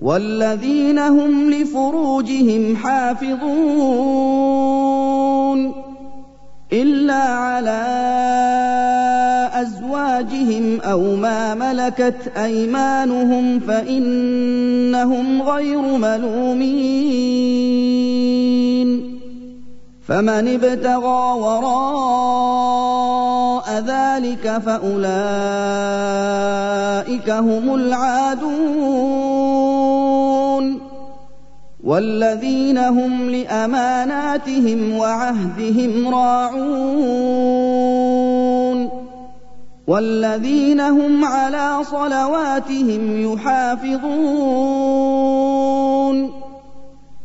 والذين هم لفروجهم حافظون إلا على أزواجهم أو ما ملكت أيمانهم فإنهم غير ملومين فمن ابتغى وراء ذلك فأولئك هم العادون. والذين هم لأماناتهم وعهدهم راعون. والذين هم على صلواتهم يحافظون.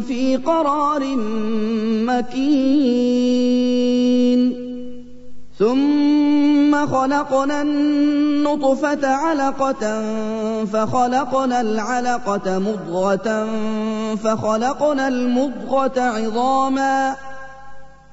في قرار مكين. ثم خلقنا النطفة علقة فخلقنا العلقة مضغة فخلقنا المضغة عظاما.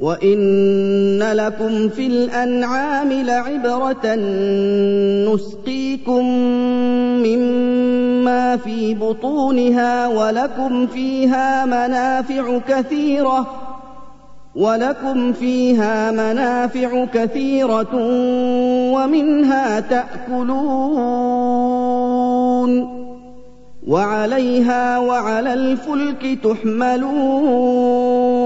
وان لكم في الانعام لعبره نسقيكم مما في بطونها ولكم فيها منافع كثيره ولكم فيها منافع كثيره ومنها تاكلون وعليها وعلى الفلك تحملون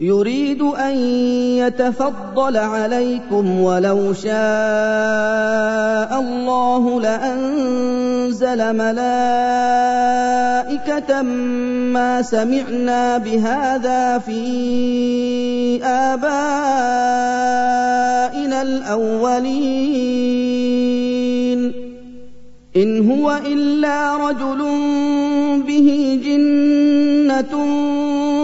يريد أن يتفضل عليكم ولو شاء الله لأنزل ملائكة ما سمعنا بهذا في آبائنا الأولين إن هو إلا رجل به جنة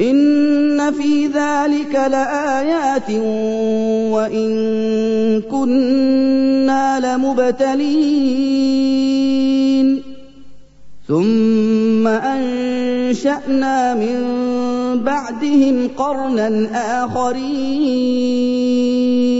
إِنَّ فِي ذَٰلِكَ لَآيَاتٍ وَإِن كُنَّا لَمُبْتَلِينَ. ثُمَّ أَنشَأْنَا مِن بَعْدِهِمْ قَرْنًا آخَرِينَ.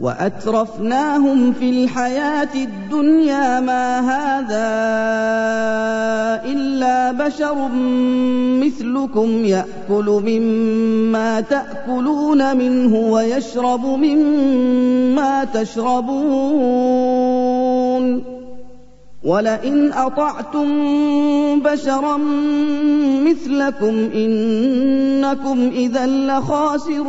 وأترفناهم في الحياة الدنيا ما هذا إلا بشر مثلكم يأكل مما تأكلون منه ويشرب مما تشربون ولئن أطعتم بشرا مثلكم إنكم إذا لخاسرون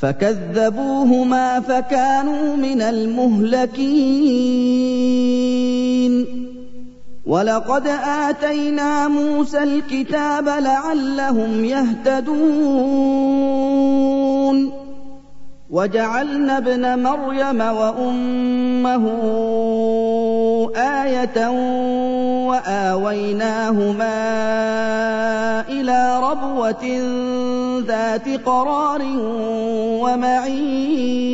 فكذبوهما فكانوا من المهلكين. ولقد آتينا موسى الكتاب لعلهم يهتدون. وجعلنا ابن مريم وأمه آية وآويناهما إلى ربوة ذات قرار ومعين.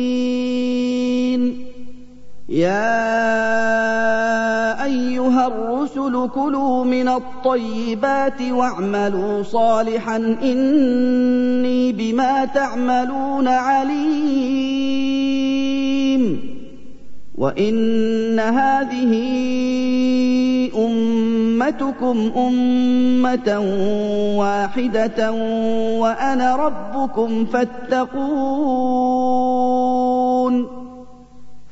يا أيها الرسل كلوا من الطيبات واعملوا صالحا إني بما تعملون عليم وإن هذه أمتكم أمة واحدة وأنا ربكم فاتقون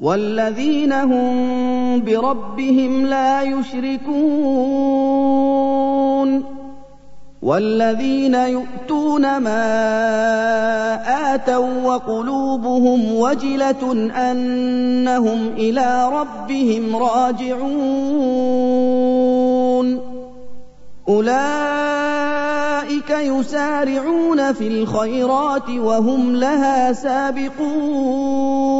والذين هم بربهم لا يشركون والذين يؤتون ما آتوا وقلوبهم وجلة أنهم إلى ربهم راجعون أولئك يسارعون في الخيرات وهم لها سابقون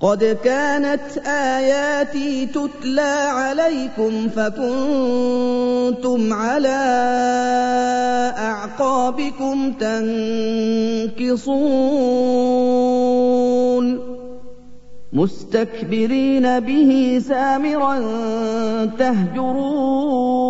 قد كانت آياتي تتلى عليكم فكنتم على أعقابكم تنكصون. مستكبرين به سامرا تهجرون.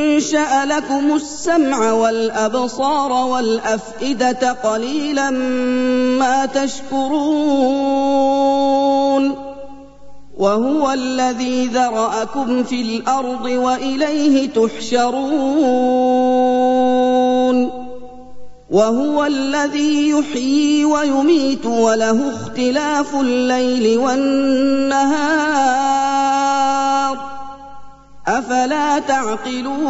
أَنشَأَ لَكُمُ السَّمْعَ وَالْأَبْصَارَ وَالْأَفْئِدَةَ قَلِيلًا مَّا تَشْكُرُونَ وَهُوَ الَّذِي ذَرَأَكُمْ فِي الْأَرْضِ وَإِلَيْهِ تُحْشَرُونَ وَهُوَ الَّذِي يُحْيِي وَيُمِيتُ وَلَهُ اخْتِلَافُ اللَّيْلِ وَالنَّهَارِ ۚ أَفَلَا تَعْقِلُونَ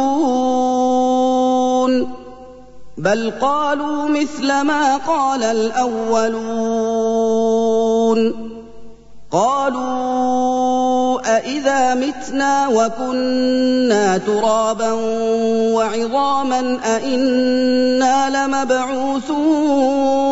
بَلْ قَالُوا مِثْلَ مَا قَالَ الْأَوَّلُونَ قَالُوا أَإِذَا مِتْنَا وَكُنَّا تُرَابًا وَعِظَامًا أَإِنَّا لَمَبْعُوثُونَ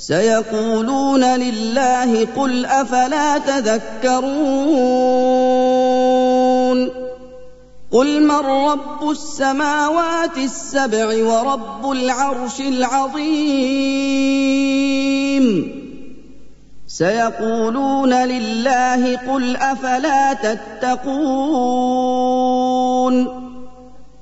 سَيَقُولُونَ لِلَّهِ قُلْ أَفَلَا تَذَكَّرُونَ قُلْ مَن رَّبُّ السَّمَاوَاتِ السَّبْعِ وَرَبُّ الْعَرْشِ الْعَظِيمِ سيقولون لله قل أفلا تتقون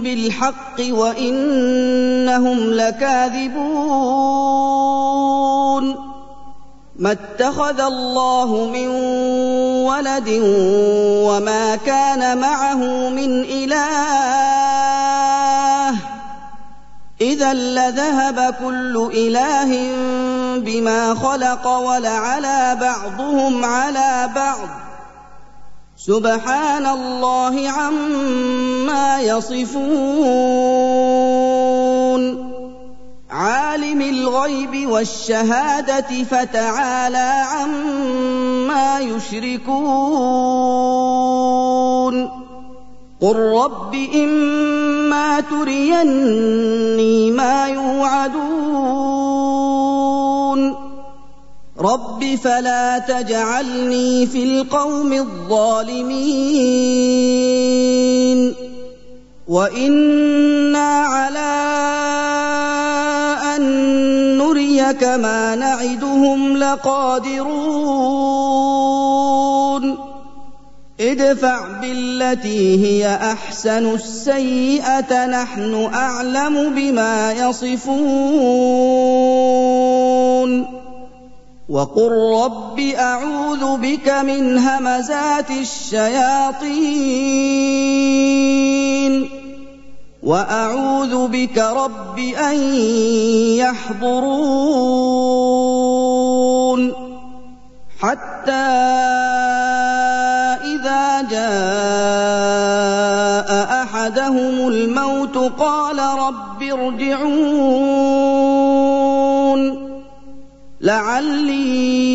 بالحق وإنهم لكاذبون. ما اتخذ الله من ولد وما كان معه من إله. إِذًا لَّذَهَبَ كُلُّ إِلَٰهٍ بِمَا خَلَقَ وَلَعَلَا بَعْضُهُمْ عَلَىٰ بَعْضٍ ۚ. سُبْحَانَ اللَّهِ عَمَّا يَصِفُونَ. عَالِمِ الْغَيْبِ وَالشَّهَادَةِ فَتَعَالَىٰ عَمَّا يُشْرِكُونَ. قل رب إما تريني ما يوعدون. رب فلا تجعلني في القوم الظالمين وإنا على أن نريك ما نعدهم لقادرون ادفع بالتي هي احسن السيئه نحن اعلم بما يصفون وقل رب اعوذ بك من همزات الشياطين واعوذ بك رب ان يحضرون حتى إِذَا جَاءَ أَحَدَهُمُ الْمَوْتُ قَالَ رَبِّ ارْجِعُونِ لَعَلِّي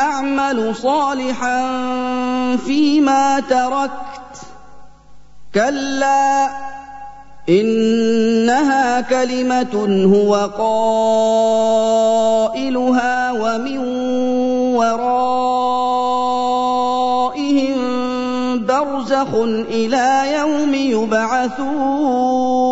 أَعْمَلُ صَالِحًا فِيمَا تَرَكْتُ. كَلَّا إِنَّهَا كَلِمَةٌ هُوَ قَائِلُهَا وَمِن بَرْزَخٌ إِلَىٰ يَوْمِ يُبْعَثُونَ.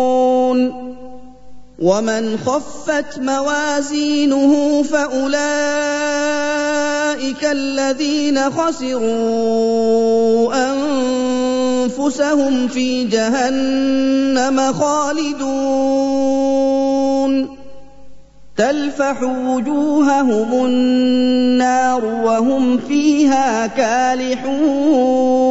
وَمَنْ خَفَّتْ مَوَازِينُهُ فَأُولَٰئِكَ الَّذِينَ خَسِرُوا أَنفُسَهُمْ فِي جَهَنَّمَ خَالِدُونَ تَلْفَحُ وُجُوهَهُمُ النَّارُ وَهُمْ فِيهَا كَالِحُونَ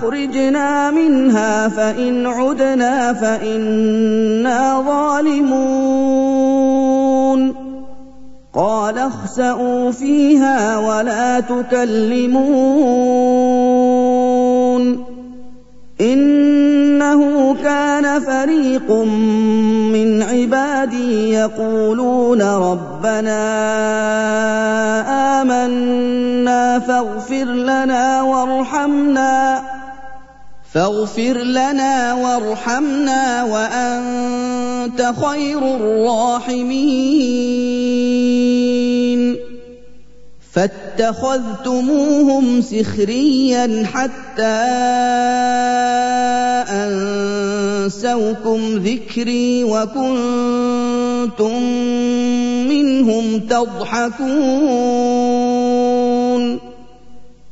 اخرجنا منها فإن عدنا فإنا ظالمون. قال اخسئوا فيها ولا تكلمون. إنه كان فريق من عبادي يقولون ربنا آمنا فاغفر لنا وارحمنا. فاغفر لنا وارحمنا وأنت خير الراحمين. فاتخذتموهم سخريا حتى أنسوكم ذكري وكنتم منهم تضحكون.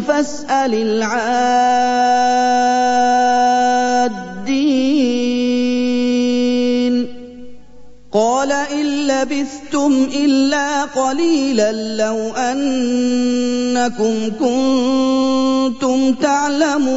فَاسْأَلِ الْعَادِّينَ. قَالَ إِن لَّبِثْتُمْ إِلَّا قَلِيلًا لَّوْ أَنَّكُمْ كُنتُمْ تَعْلَمُونَ.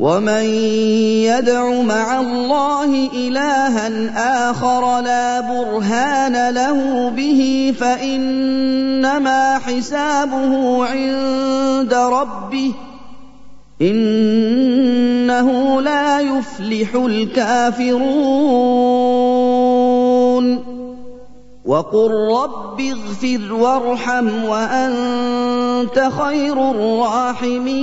وَمَن يَدْعُ مَعَ اللَّهِ إِلَٰهًا آخَرَ لَا بُرْهَانَ لَهُ بِهِ فَإِنَّمَا حِسَابُهُ عِندَ رَبِّهِ ۚ إِنَّهُ لَا يُفْلِحُ الْكَافِرُونَ وَقُل رَّبِّ اغْفِرْ وَارْحَمْ وَأَنتَ خَيْرُ الرَّاحِمِينَ.